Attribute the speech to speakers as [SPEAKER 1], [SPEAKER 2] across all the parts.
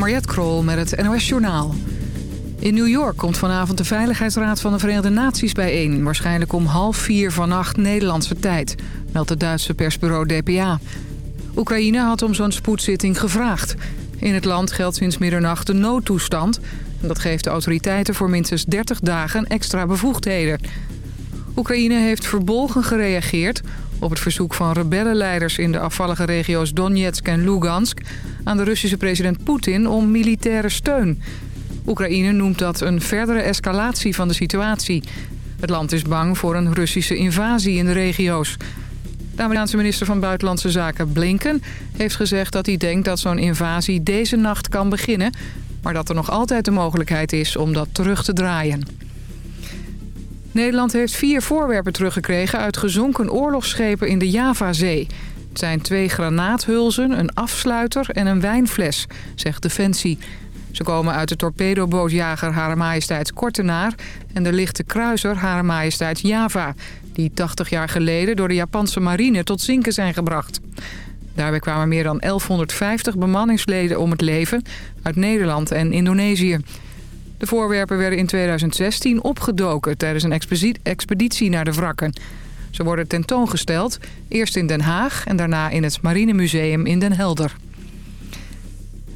[SPEAKER 1] Mariette Krol met het NOS Journaal. In New York komt vanavond de Veiligheidsraad van de Verenigde Naties bijeen. Waarschijnlijk om half vier vannacht Nederlandse tijd, meldt het Duitse persbureau DPA. Oekraïne had om zo'n spoedzitting gevraagd. In het land geldt sinds middernacht de noodtoestand. Dat geeft de autoriteiten voor minstens 30 dagen extra bevoegdheden. Oekraïne heeft verbolgen gereageerd op het verzoek van rebellenleiders in de afvallige regio's Donetsk en Lugansk... aan de Russische president Poetin om militaire steun. Oekraïne noemt dat een verdere escalatie van de situatie. Het land is bang voor een Russische invasie in de regio's. De Amerikaanse minister van Buitenlandse Zaken Blinken heeft gezegd dat hij denkt dat zo'n invasie deze nacht kan beginnen... maar dat er nog altijd de mogelijkheid is om dat terug te draaien. Nederland heeft vier voorwerpen teruggekregen uit gezonken oorlogsschepen in de Javazee. Het zijn twee granaathulzen, een afsluiter en een wijnfles, zegt Defensie. Ze komen uit de torpedobootjager Hare Majesteit Kortenaar... en de lichte kruiser Hare Majesteit Java... die 80 jaar geleden door de Japanse marine tot zinken zijn gebracht. Daarbij kwamen meer dan 1150 bemanningsleden om het leven... uit Nederland en Indonesië. De voorwerpen werden in 2016 opgedoken tijdens een expeditie naar de wrakken. Ze worden tentoongesteld, eerst in Den Haag en daarna in het Marinemuseum in Den Helder.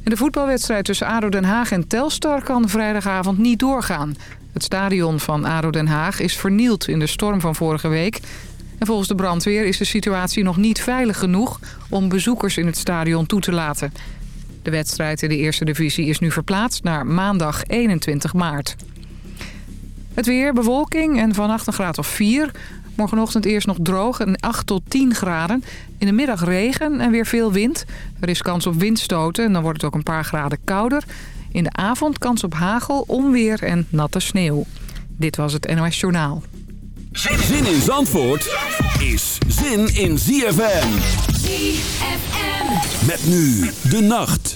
[SPEAKER 1] de voetbalwedstrijd tussen ADO Den Haag en Telstar kan vrijdagavond niet doorgaan. Het stadion van ADO Den Haag is vernield in de storm van vorige week. En volgens de brandweer is de situatie nog niet veilig genoeg om bezoekers in het stadion toe te laten. De wedstrijd in de eerste divisie is nu verplaatst naar maandag 21 maart. Het weer, bewolking en vannacht een graad of 4. Morgenochtend eerst nog droog en 8 tot 10 graden. In de middag regen en weer veel wind. Er is kans op windstoten en dan wordt het ook een paar graden kouder. In de avond kans op hagel, onweer en natte sneeuw. Dit was het NOS Journaal.
[SPEAKER 2] Zin in Zandvoort is zin in ZFM. Met nu de nacht.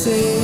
[SPEAKER 3] say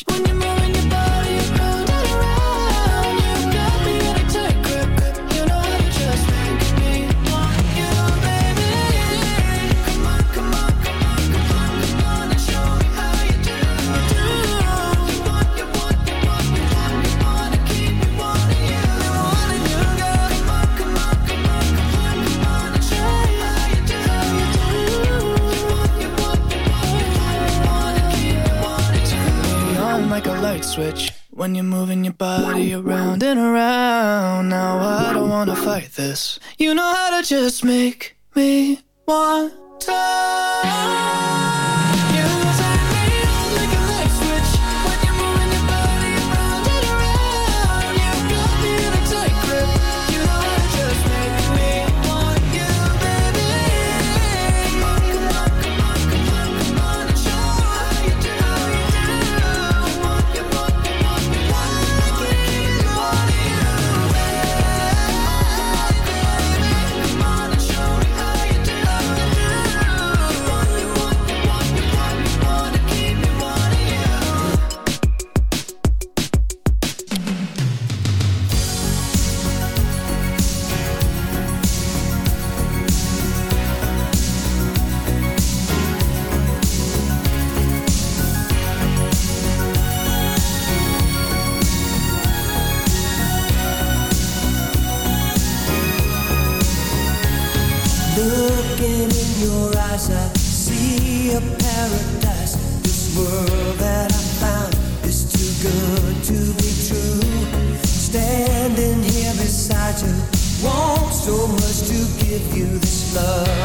[SPEAKER 4] when you this. You know how to just make give you this love.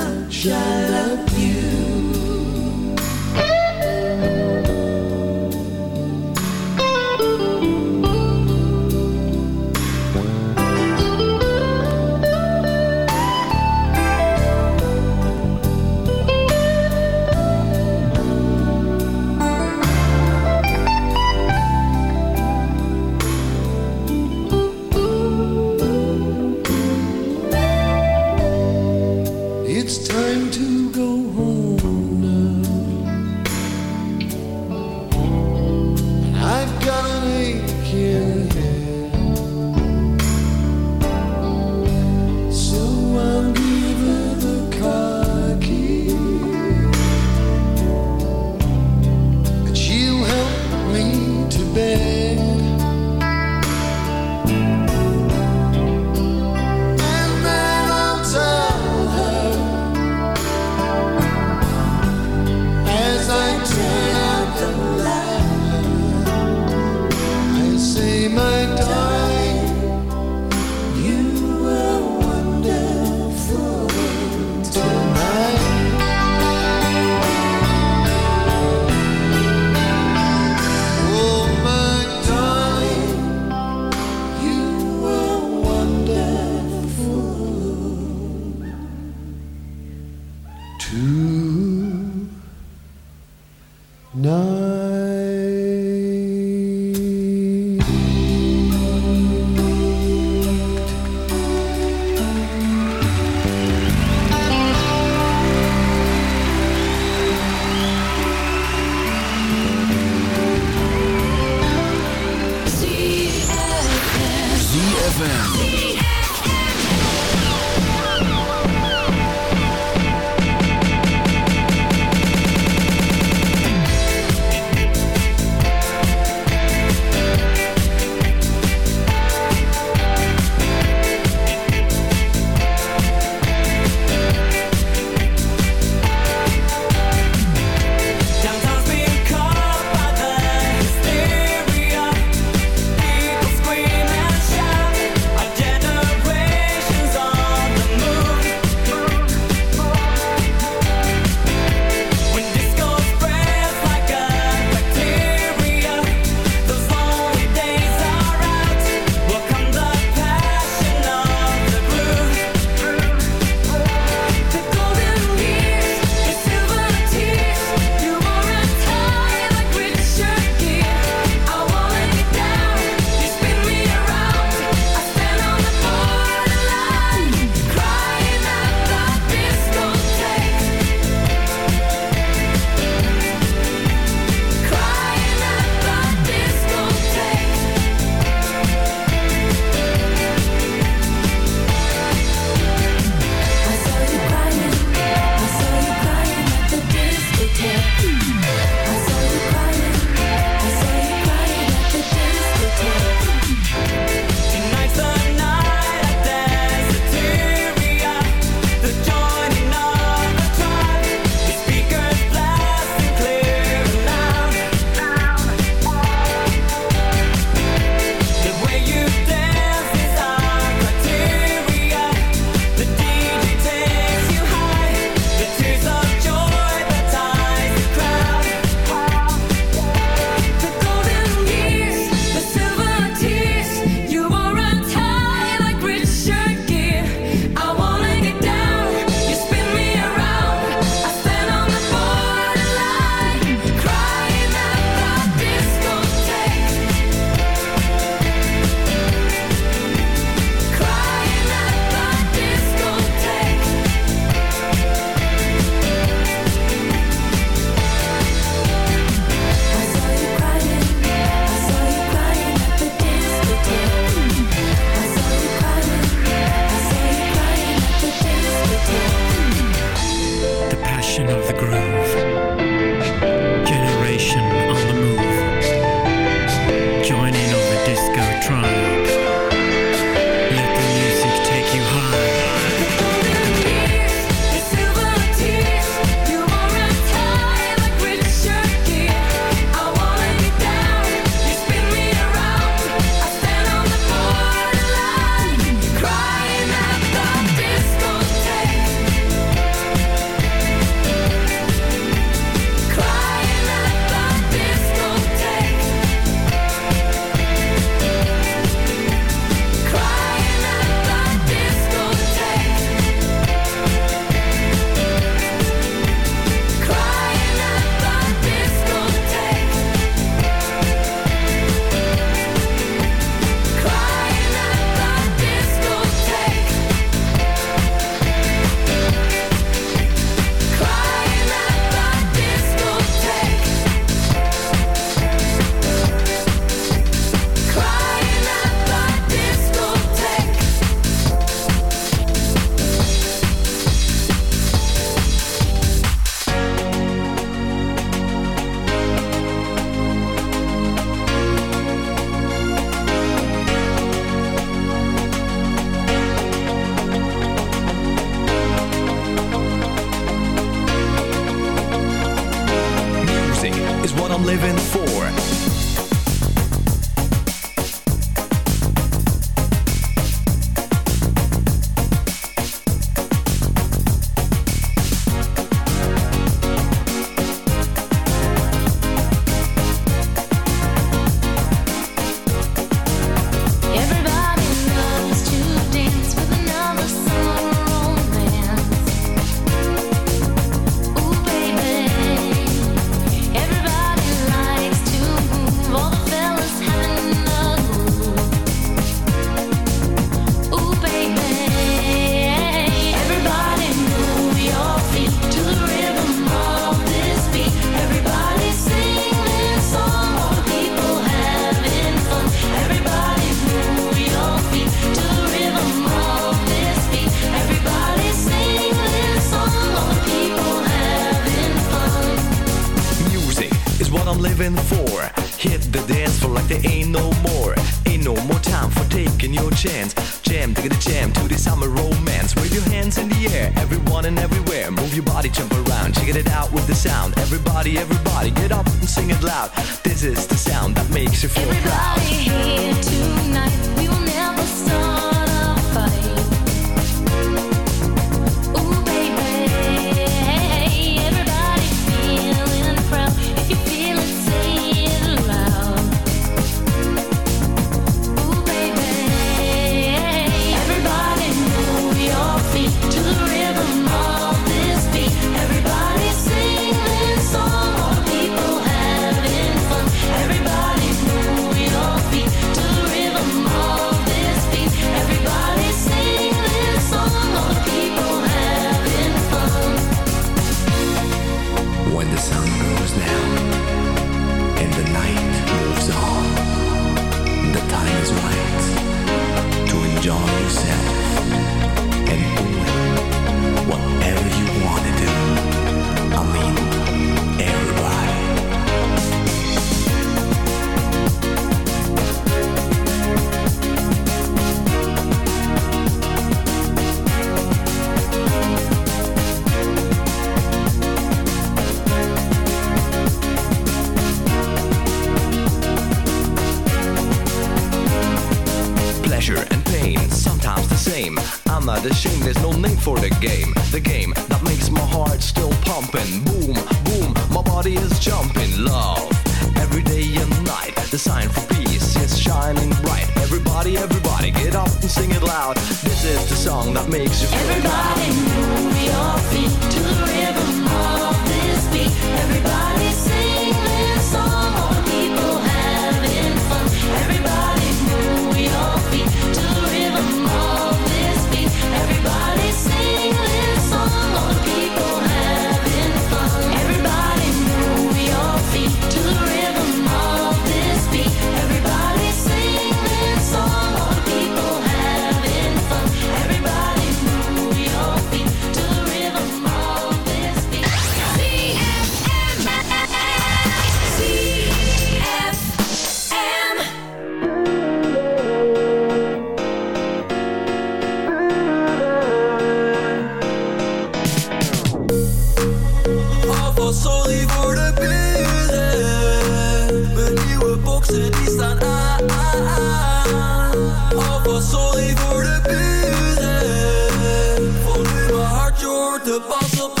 [SPEAKER 4] pas op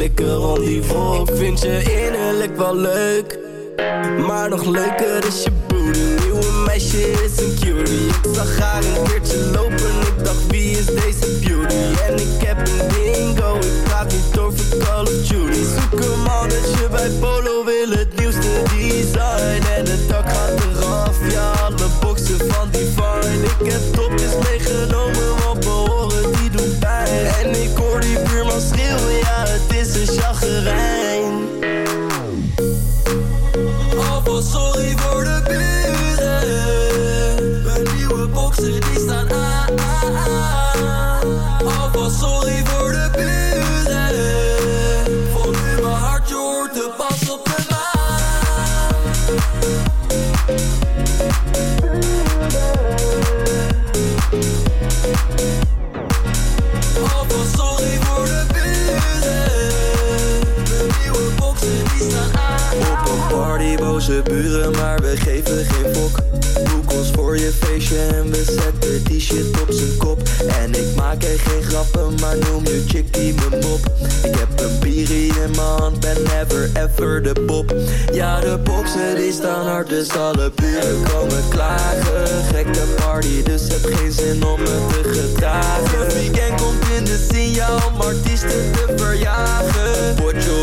[SPEAKER 4] flikker om die volk Vind je innerlijk wel leuk Maar nog leuker is je booty Nieuwe meisje is een cutie. Ik zag haar een keertje lopen Ik dacht wie is deze beauty? En ik heb een bingo Ik praat niet door voor Call of
[SPEAKER 5] Duty. Zoek een al dat
[SPEAKER 6] je bij up
[SPEAKER 5] dus alle buren komen klagen. Gekke party, dus heb geen zin om me te gedragen. Het weekend komt in de signaal om artiesten te verjagen. Potje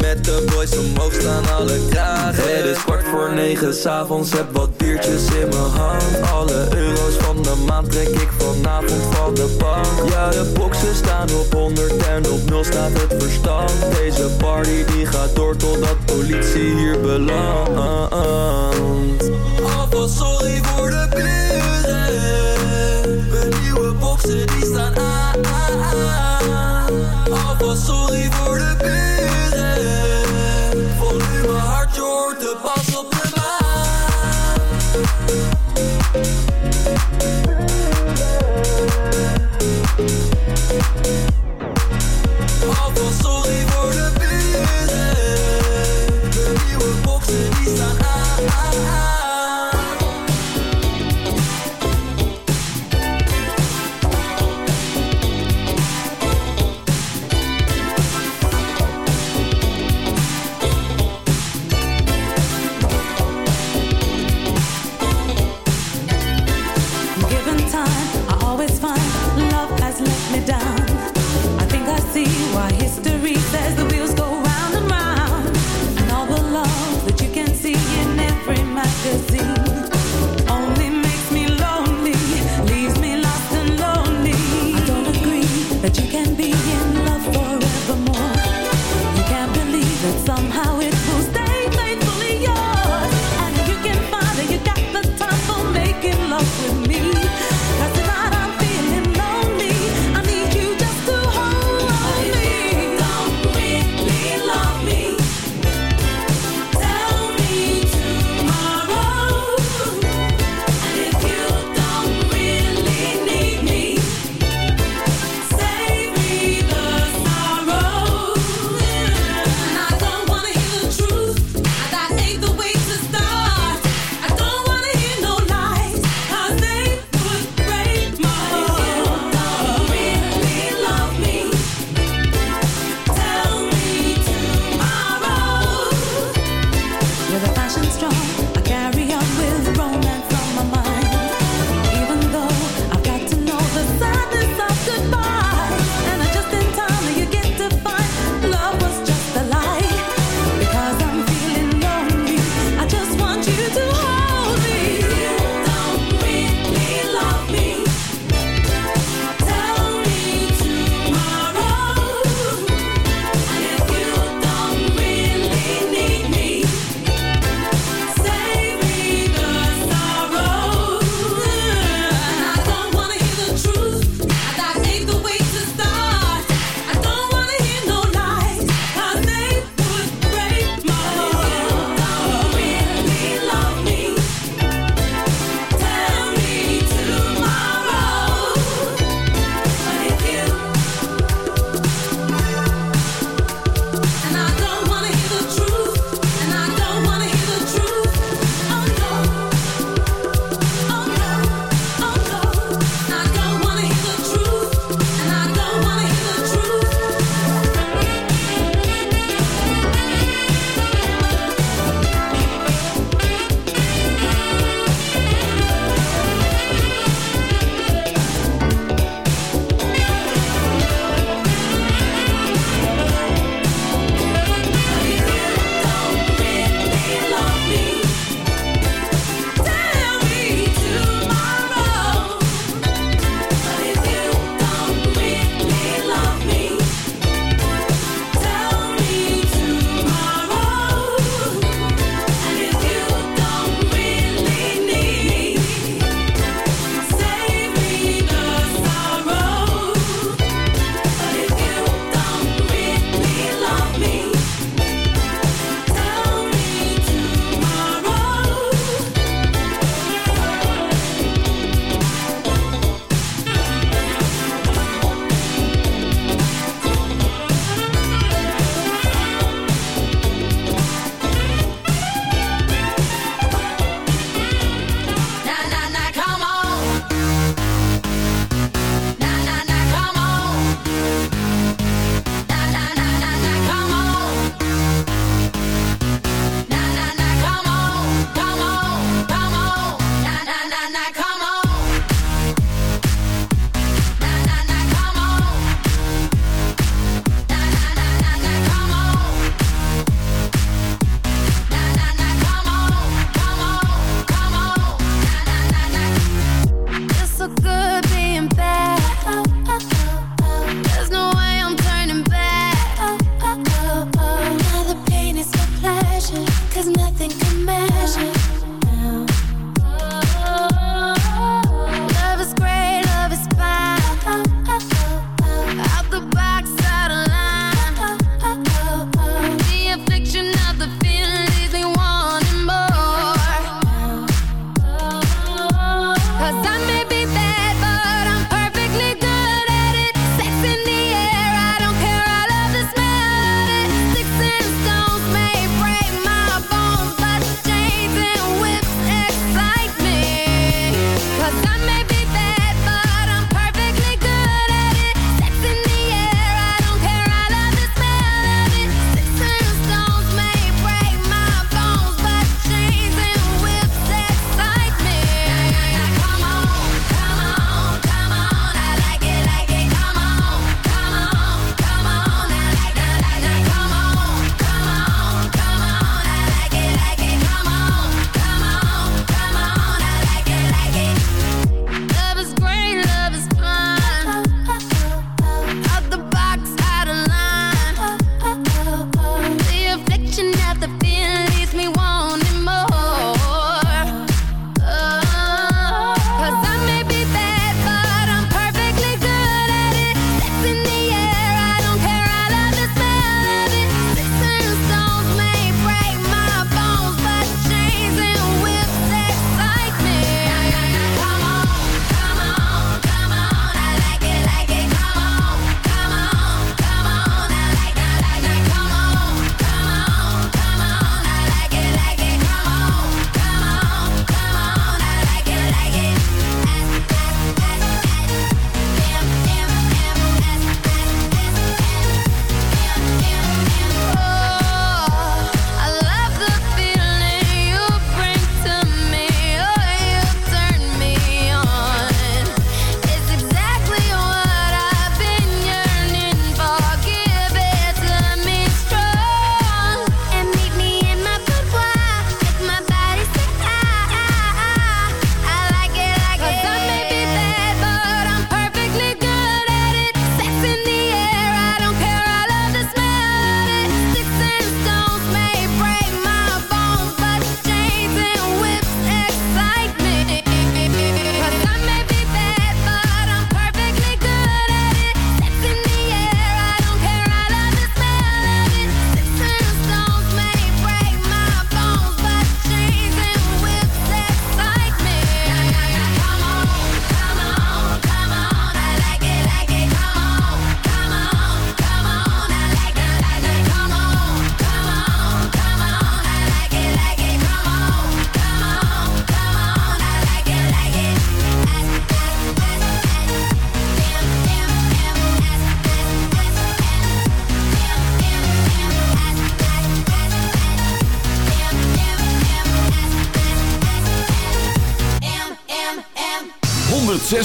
[SPEAKER 5] met de boys omhoog staan alle kragen Het is kwart voor negen s'avonds, heb wat biertjes in mijn hand. Alle euro's van de maand trek ik vanavond van de bank. Ja, de boxen staan op 100 en op 0 staat het verstand. Deze party die gaat door totdat politie hier belandt Alvast sorry voor de buren Mijn nieuwe boxen die staan aan. Alvast sorry voor de buren Volume hard, je hoort de pas op de maan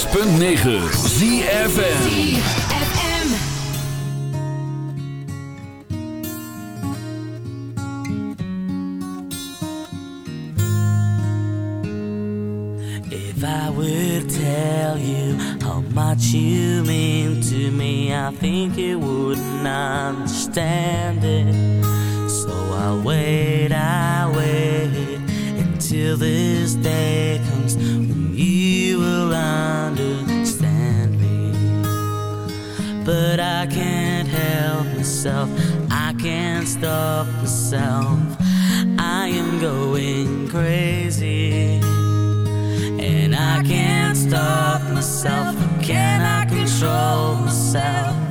[SPEAKER 2] 106.9 ZFN
[SPEAKER 7] I can't help myself. I can't stop myself. I am going crazy. And I can't stop myself. Can I control myself?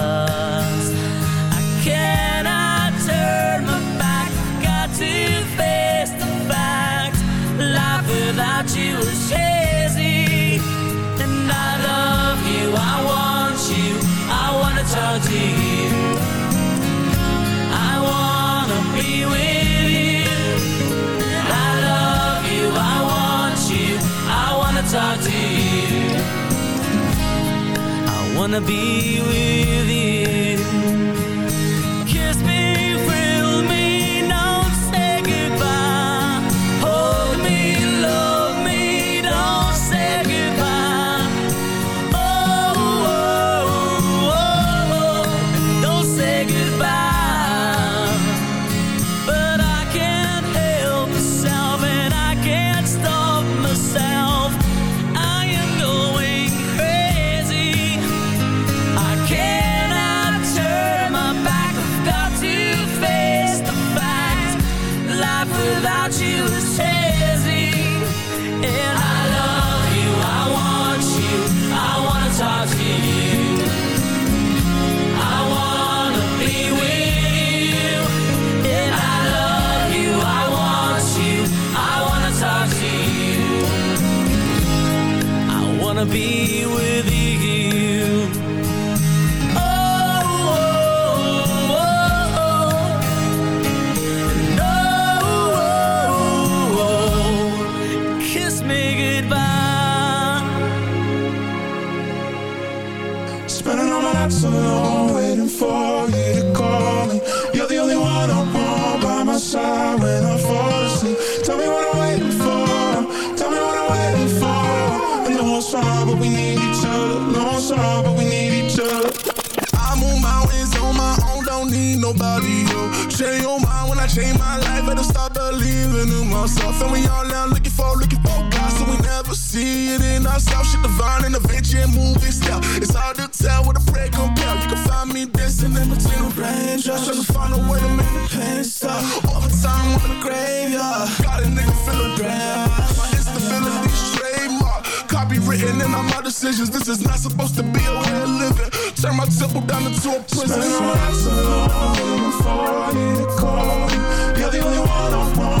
[SPEAKER 7] Wanna be with you. Without you is hazy. And I love you, I want you, I wanna talk to you. I wanna be with you. And I love you, I want you, I wanna talk to you. I wanna be with you.
[SPEAKER 3] Myself. And we all now looking for, looking for God, so we never see it in ourselves. Shit divine and adventure and movie. It's hard to tell what a prayer compare. You can find me dancing in between the raindrops, trying to find a way to make the pain stop. Overtime on the graveyard, got a nigga feeling bad. My instability trademark, copywritten in all my decisions. This is not supposed to be a way of living. Turn my temple down into a prison. Spend my nights alone for you to call me. You're the only one I want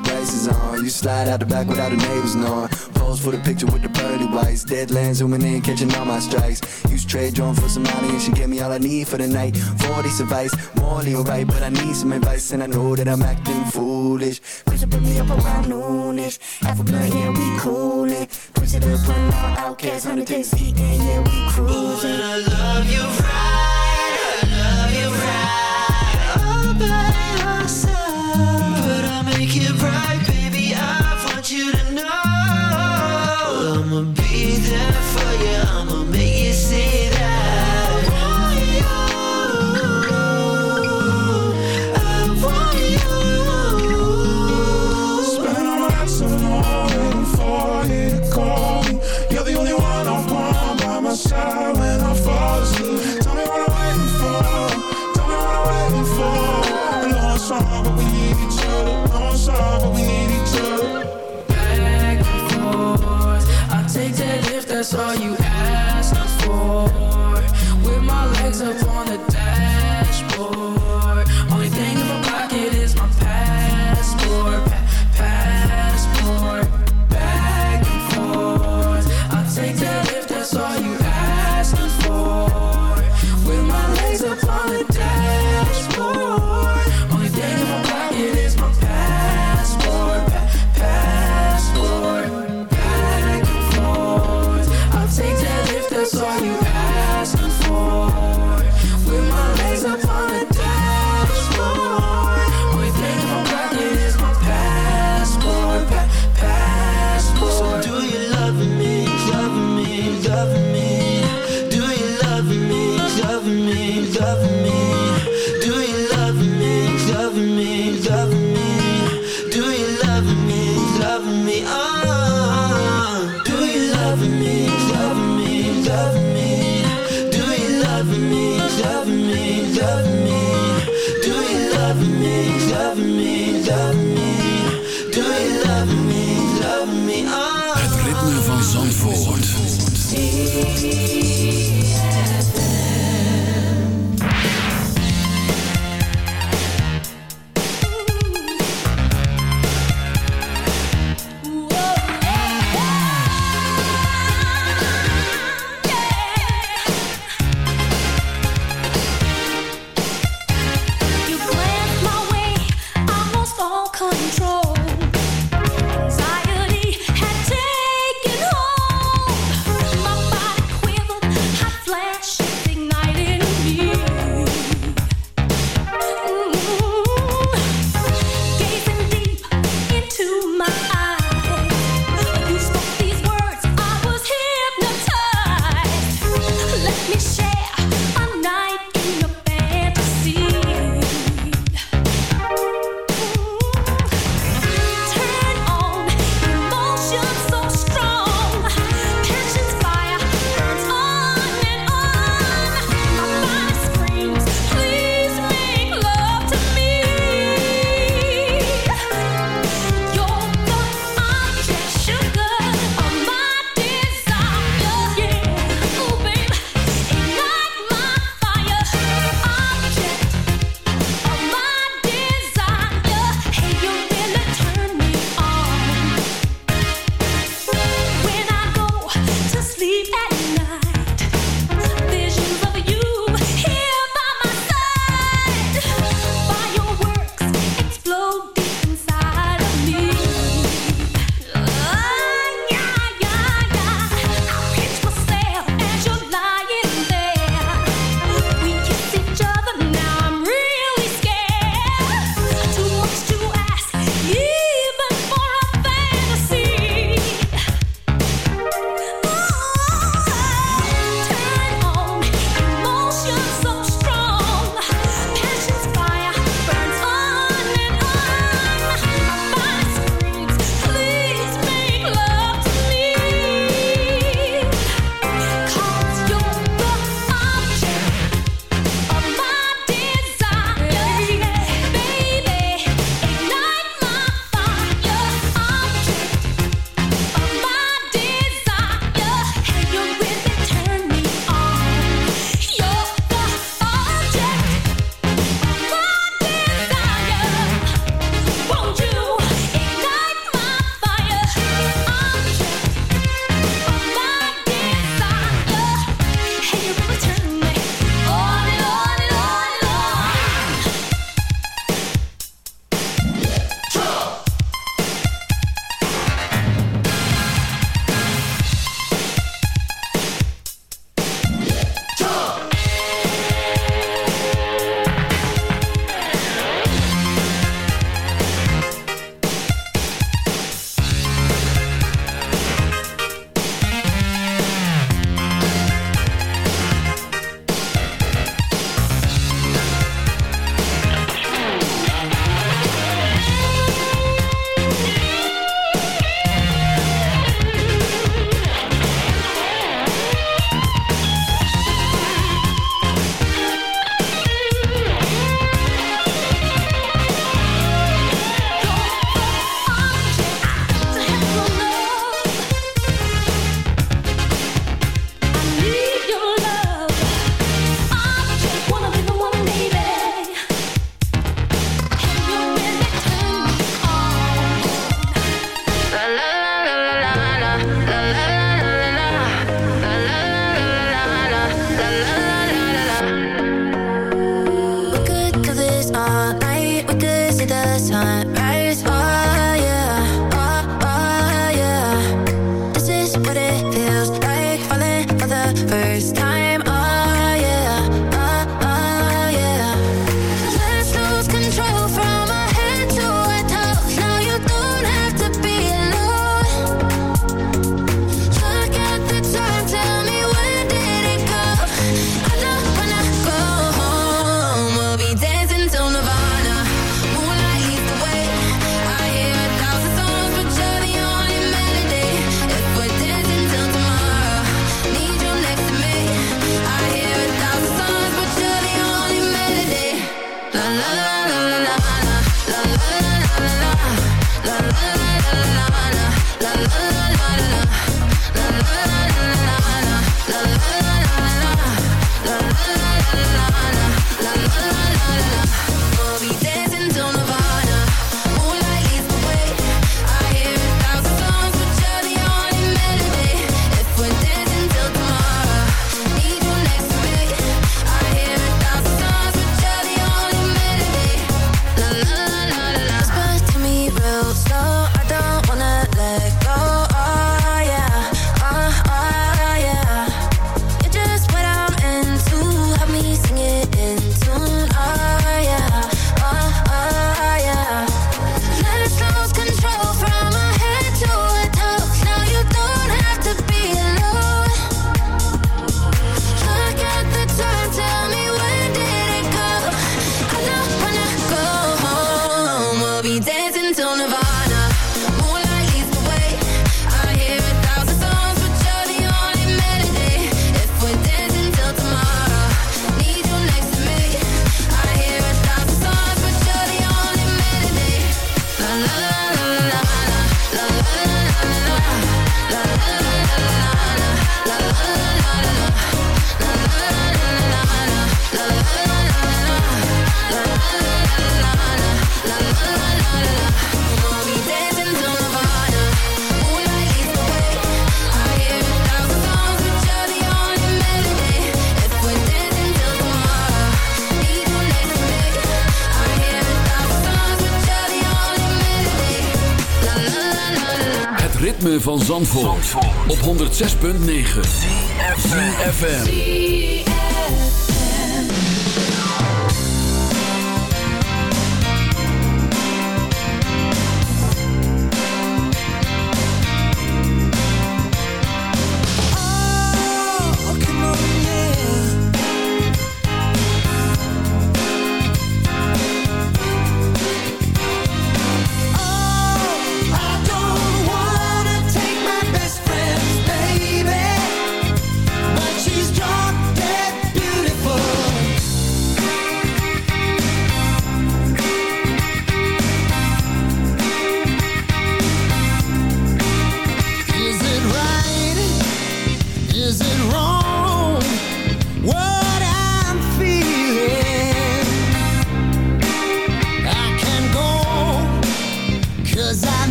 [SPEAKER 5] on. You slide out the back without the neighbors knowing. Pose for the picture with the pearly whites. Deadlands zooming in, catching all my strikes. Use trade drone for some money and she gave me all I need for the night. 40 advice, morally alright, but I need some advice and I know that I'm acting foolish. Push it, put me up around noonish. Half a blunt, yeah, we coolin'. Push it up, run all outcasts, 100 days eating, yeah, we cruising.
[SPEAKER 4] I love you right,